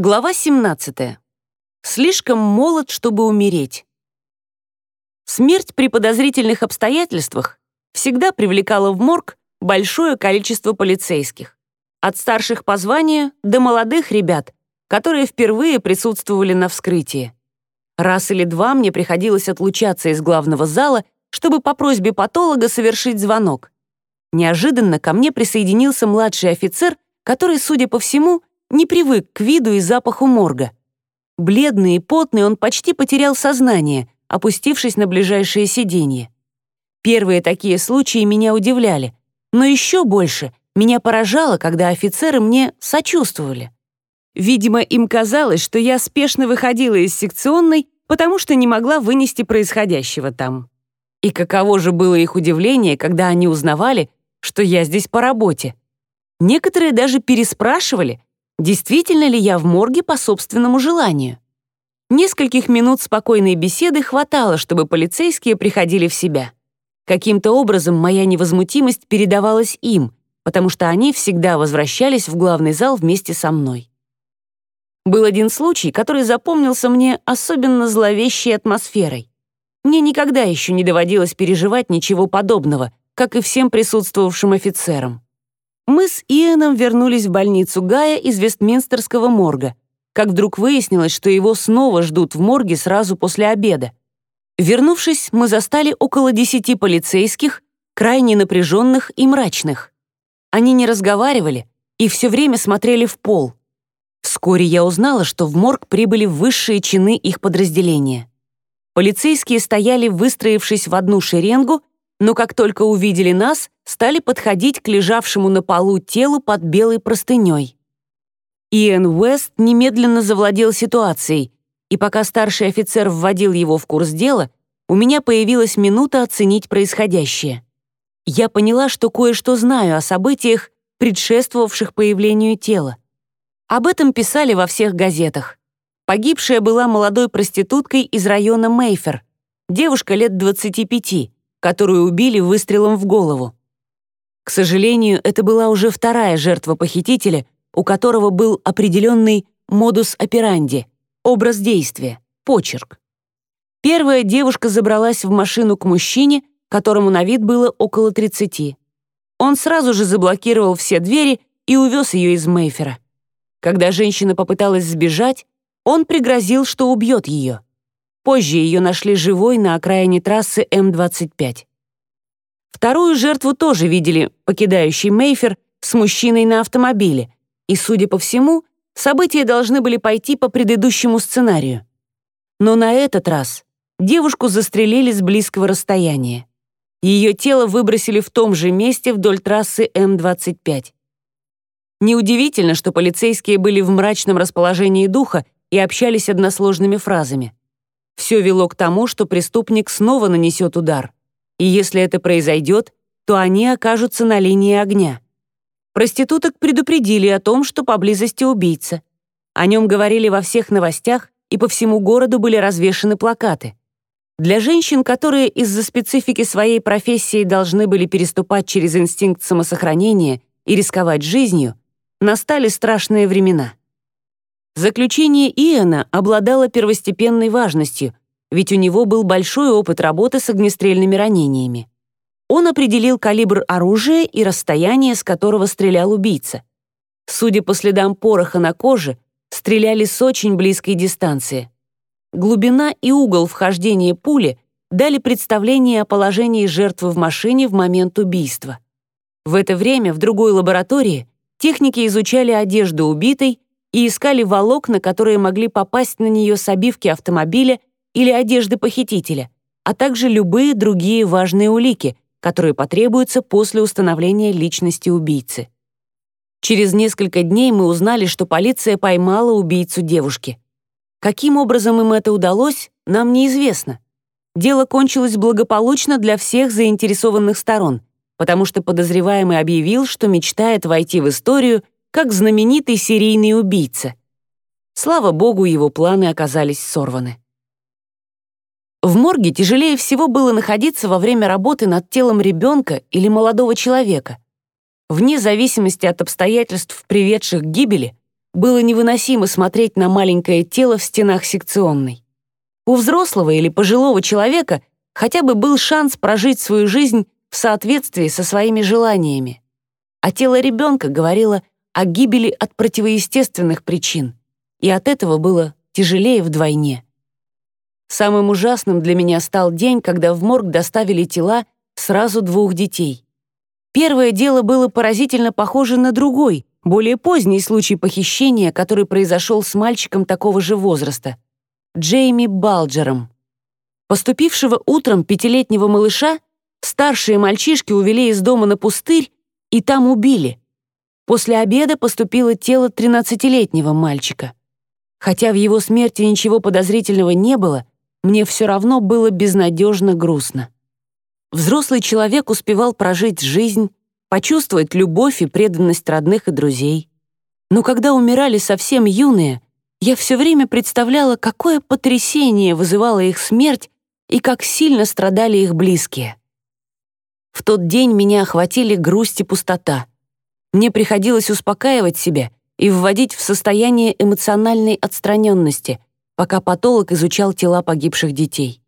Глава 17. Слишком молод, чтобы умереть. Смерть при подозрительных обстоятельствах всегда привлекала в морг большое количество полицейских. От старших по званию до молодых ребят, которые впервые присутствовали на вскрытии. Раз или два мне приходилось отлучаться из главного зала, чтобы по просьбе патолога совершить звонок. Неожиданно ко мне присоединился младший офицер, который, судя по всему, не привык к виду и запаху морга. Бледный и потный он почти потерял сознание, опустившись на ближайшее сиденье. Первые такие случаи меня удивляли, но еще больше меня поражало, когда офицеры мне сочувствовали. Видимо, им казалось, что я спешно выходила из секционной, потому что не могла вынести происходящего там. И каково же было их удивление, когда они узнавали, что я здесь по работе. Некоторые даже переспрашивали, действительно ли я в морге по собственному желанию. Нескольких минут спокойной беседы хватало, чтобы полицейские приходили в себя. Каким-то образом моя невозмутимость передавалась им, потому что они всегда возвращались в главный зал вместе со мной. Был один случай, который запомнился мне особенно зловещей атмосферой. Мне никогда еще не доводилось переживать ничего подобного, как и всем присутствовавшим офицерам. Мы с Иэном вернулись в больницу Гая из Вестминстерского морга, как вдруг выяснилось, что его снова ждут в морге сразу после обеда. Вернувшись, мы застали около десяти полицейских, крайне напряженных и мрачных. Они не разговаривали и все время смотрели в пол. Вскоре я узнала, что в морг прибыли высшие чины их подразделения. Полицейские стояли, выстроившись в одну шеренгу, но как только увидели нас, стали подходить к лежавшему на полу телу под белой простыней. Иэн Уэст немедленно завладел ситуацией, и пока старший офицер вводил его в курс дела, у меня появилась минута оценить происходящее. Я поняла, что кое-что знаю о событиях, предшествовавших появлению тела. Об этом писали во всех газетах. Погибшая была молодой проституткой из района Мейфер, девушка лет 25, которую убили выстрелом в голову. К сожалению, это была уже вторая жертва похитителя, у которого был определенный модус операнди, образ действия, почерк. Первая девушка забралась в машину к мужчине, которому на вид было около 30. Он сразу же заблокировал все двери и увез ее из Мейфера. Когда женщина попыталась сбежать, он пригрозил, что убьет ее. Позже ее нашли живой на окраине трассы М-25. Вторую жертву тоже видели, покидающий Мейфер, с мужчиной на автомобиле, и, судя по всему, события должны были пойти по предыдущему сценарию. Но на этот раз девушку застрелили с близкого расстояния. Ее тело выбросили в том же месте вдоль трассы М-25. Неудивительно, что полицейские были в мрачном расположении духа и общались односложными фразами. Все вело к тому, что преступник снова нанесет удар. И если это произойдет, то они окажутся на линии огня. Проституток предупредили о том, что поблизости убийца. О нем говорили во всех новостях, и по всему городу были развешаны плакаты. Для женщин, которые из-за специфики своей профессии должны были переступать через инстинкт самосохранения и рисковать жизнью, настали страшные времена. Заключение Иэна обладало первостепенной важностью, ведь у него был большой опыт работы с огнестрельными ранениями. Он определил калибр оружия и расстояние, с которого стрелял убийца. Судя по следам пороха на коже, стреляли с очень близкой дистанции. Глубина и угол вхождения пули дали представление о положении жертвы в машине в момент убийства. В это время в другой лаборатории техники изучали одежду убитой и искали волокна, которые могли попасть на нее с обивки автомобиля или одежды похитителя, а также любые другие важные улики, которые потребуются после установления личности убийцы. Через несколько дней мы узнали, что полиция поймала убийцу девушки. Каким образом им это удалось, нам неизвестно. Дело кончилось благополучно для всех заинтересованных сторон, потому что подозреваемый объявил, что мечтает войти в историю как знаменитый серийный убийца. Слава богу, его планы оказались сорваны. В морге тяжелее всего было находиться во время работы над телом ребенка или молодого человека. Вне зависимости от обстоятельств, приведших к гибели, было невыносимо смотреть на маленькое тело в стенах секционной. У взрослого или пожилого человека хотя бы был шанс прожить свою жизнь в соответствии со своими желаниями. А тело ребенка говорило о гибели от противоестественных причин, и от этого было тяжелее вдвойне. Самым ужасным для меня стал день, когда в морг доставили тела сразу двух детей. Первое дело было поразительно похоже на другой, более поздний случай похищения, который произошел с мальчиком такого же возраста — Джейми Балджером. Поступившего утром пятилетнего малыша старшие мальчишки увели из дома на пустырь и там убили. После обеда поступило тело 13-летнего мальчика. Хотя в его смерти ничего подозрительного не было, мне все равно было безнадежно грустно. Взрослый человек успевал прожить жизнь, почувствовать любовь и преданность родных и друзей. Но когда умирали совсем юные, я все время представляла, какое потрясение вызывала их смерть и как сильно страдали их близкие. В тот день меня охватили грусть и пустота. Мне приходилось успокаивать себя и вводить в состояние эмоциональной отстраненности, пока патолог изучал тела погибших детей.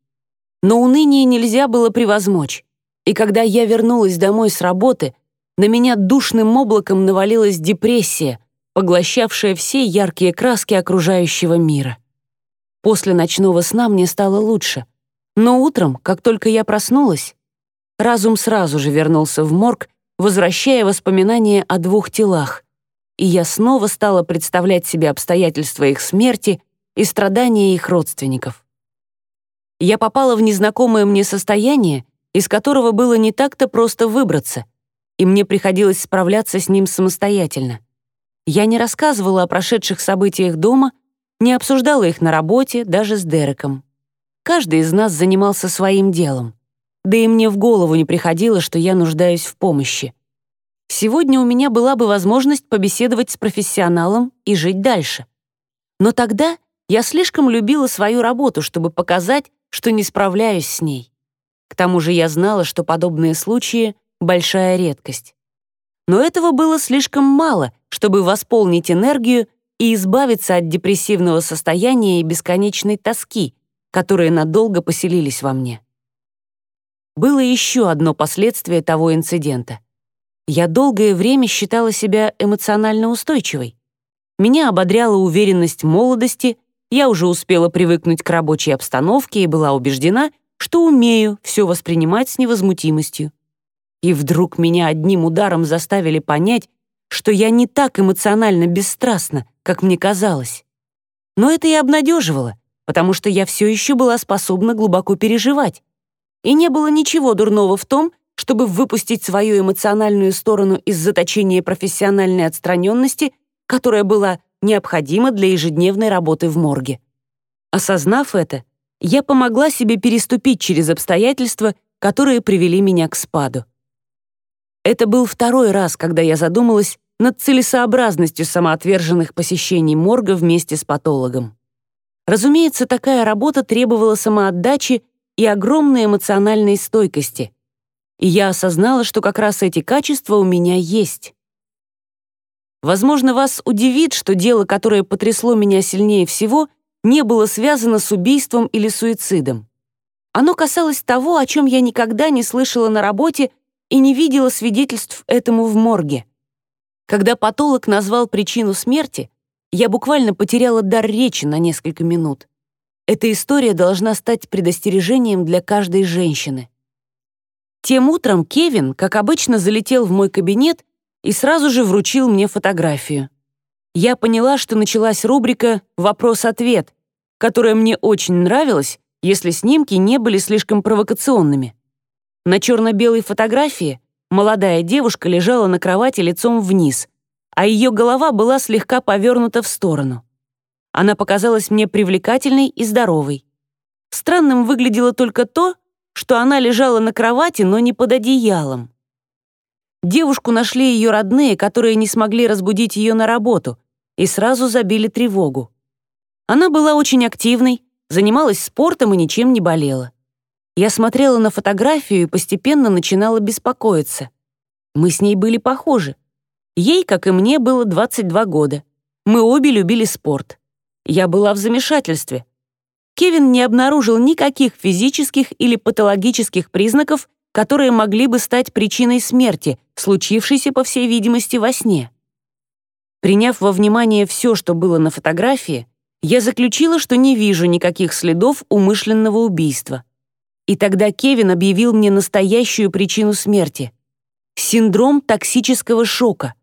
Но уныние нельзя было превозмочь, и когда я вернулась домой с работы, на меня душным облаком навалилась депрессия, поглощавшая все яркие краски окружающего мира. После ночного сна мне стало лучше, но утром, как только я проснулась, разум сразу же вернулся в морг, возвращая воспоминания о двух телах, и я снова стала представлять себе обстоятельства их смерти и страдания их родственников. Я попала в незнакомое мне состояние, из которого было не так-то просто выбраться, и мне приходилось справляться с ним самостоятельно. Я не рассказывала о прошедших событиях дома, не обсуждала их на работе, даже с Дереком. Каждый из нас занимался своим делом. Да и мне в голову не приходило, что я нуждаюсь в помощи. Сегодня у меня была бы возможность побеседовать с профессионалом и жить дальше. Но тогда я слишком любила свою работу, чтобы показать, что не справляюсь с ней. К тому же я знала, что подобные случаи — большая редкость. Но этого было слишком мало, чтобы восполнить энергию и избавиться от депрессивного состояния и бесконечной тоски, которые надолго поселились во мне. Было еще одно последствие того инцидента. Я долгое время считала себя эмоционально устойчивой. Меня ободряла уверенность молодости, я уже успела привыкнуть к рабочей обстановке и была убеждена, что умею все воспринимать с невозмутимостью. И вдруг меня одним ударом заставили понять, что я не так эмоционально бесстрастна, как мне казалось. Но это и обнадеживало, потому что я все еще была способна глубоко переживать. И не было ничего дурного в том, чтобы выпустить свою эмоциональную сторону из заточения профессиональной отстраненности, которая была необходима для ежедневной работы в морге. Осознав это, я помогла себе переступить через обстоятельства, которые привели меня к спаду. Это был второй раз, когда я задумалась над целесообразностью самоотверженных посещений морга вместе с патологом. Разумеется, такая работа требовала самоотдачи и огромной эмоциональной стойкости. И я осознала, что как раз эти качества у меня есть. Возможно, вас удивит, что дело, которое потрясло меня сильнее всего, не было связано с убийством или суицидом. Оно касалось того, о чем я никогда не слышала на работе и не видела свидетельств этому в морге. Когда патолог назвал причину смерти, я буквально потеряла дар речи на несколько минут. Эта история должна стать предостережением для каждой женщины. Тем утром Кевин, как обычно, залетел в мой кабинет и сразу же вручил мне фотографию. Я поняла, что началась рубрика «Вопрос-ответ», которая мне очень нравилась, если снимки не были слишком провокационными. На черно-белой фотографии молодая девушка лежала на кровати лицом вниз, а ее голова была слегка повернута в сторону. Она показалась мне привлекательной и здоровой. Странным выглядело только то, что она лежала на кровати, но не под одеялом. Девушку нашли ее родные, которые не смогли разбудить ее на работу, и сразу забили тревогу. Она была очень активной, занималась спортом и ничем не болела. Я смотрела на фотографию и постепенно начинала беспокоиться. Мы с ней были похожи. Ей, как и мне, было 22 года. Мы обе любили спорт. Я была в замешательстве. Кевин не обнаружил никаких физических или патологических признаков, которые могли бы стать причиной смерти, случившейся, по всей видимости, во сне. Приняв во внимание все, что было на фотографии, я заключила, что не вижу никаких следов умышленного убийства. И тогда Кевин объявил мне настоящую причину смерти — синдром токсического шока.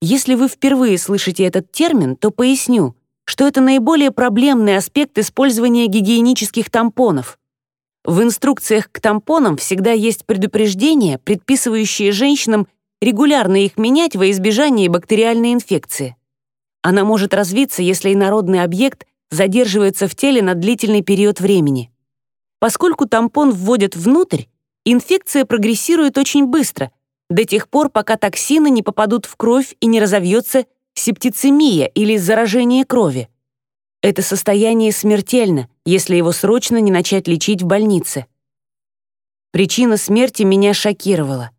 Если вы впервые слышите этот термин, то поясню, что это наиболее проблемный аспект использования гигиенических тампонов. В инструкциях к тампонам всегда есть предупреждения, предписывающие женщинам регулярно их менять во избежание бактериальной инфекции. Она может развиться, если инородный объект задерживается в теле на длительный период времени. Поскольку тампон вводят внутрь, инфекция прогрессирует очень быстро, до тех пор, пока токсины не попадут в кровь и не разовьется септицемия или заражение крови. Это состояние смертельно, если его срочно не начать лечить в больнице. Причина смерти меня шокировала.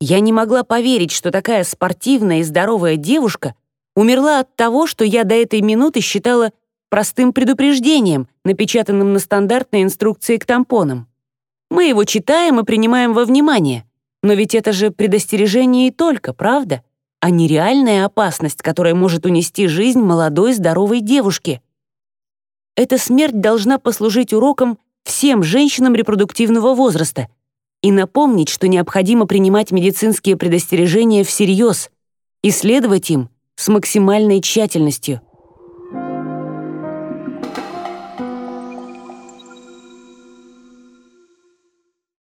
Я не могла поверить, что такая спортивная и здоровая девушка умерла от того, что я до этой минуты считала простым предупреждением, напечатанным на стандартной инструкции к тампонам. Мы его читаем и принимаем во внимание, но ведь это же предостережение и только, правда? А не реальная опасность, которая может унести жизнь молодой здоровой девушки. Эта смерть должна послужить уроком всем женщинам репродуктивного возраста и напомнить, что необходимо принимать медицинские предостережения всерьез, исследовать им с максимальной тщательностью —